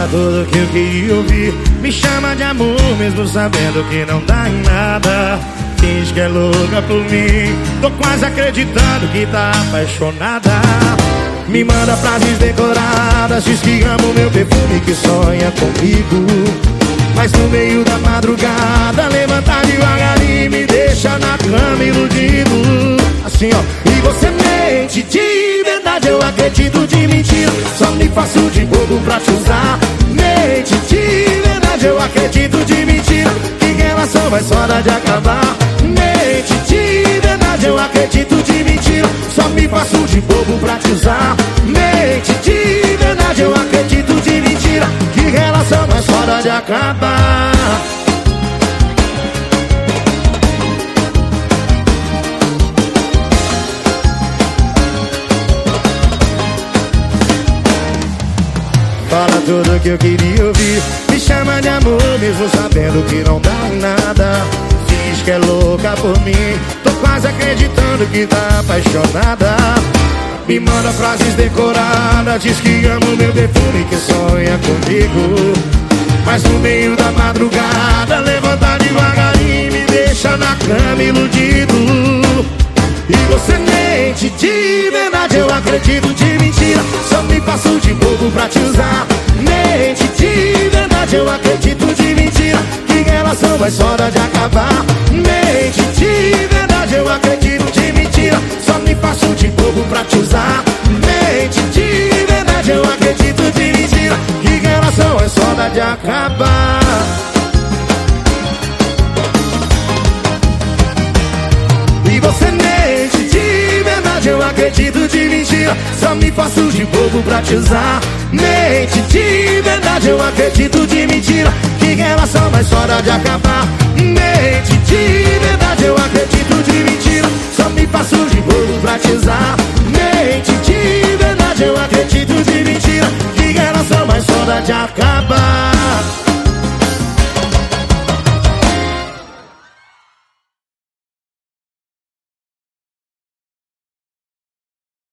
Fala tudo que eu queria ouvir. Me chama de amor mesmo sabendo que não dá em nada. Finge que é louca por mim. Tô quase acreditando que tá apaixonada. Me manda frases decoradas Diz que ama o meu perfume que sonha comigo. Mas no meio da madrugada Levanta devagarinho e me deixa na cama iludido. Assim ó E você mente de verdade eu acredito de mentira. Só me faço de bobo pra te usar Mente de verdade eu acredito de mentira Que relação vai só de acabar. Mente de verdade eu acredito de mentira Só me faço de bobo pra te usar. Mente de verdade eu acredito de mentira Que relação mais fora de acabar Fala tudo que eu queria ouvir. Me chama de amor mesmo sabendo que não dá em nada. Diz que é louca por mim. Tô quase acreditando que tá apaixonada. Me manda frases decoradas Diz que ama meu perfume que sonha comigo. Mas no meio da madrugada Levanta devagarinho e me deixa na cama iludido. E você mente de verdade Eu acredito de mentira Passo de bobo pra te usar. Mente de verdade Eu acredito de mentira Que relação vai só de acabar. Mente de verdade Eu acredito de mentira Só me passo de bobo pra te usar. Mente de verdade Eu acredito de mentira Que relação é só de acabar eu acredito de mentira Só me faço de bobo pra te usar. Mente de verdade, eu acredito de mentira Que relação mais fora de acabar. Mente de verdade, eu acredito de mentira Só me faço de bobo pra te usar. Mente de verdade, eu acredito de mentira Que relação mais fora de acabar